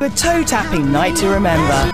A toe tapping night to remember.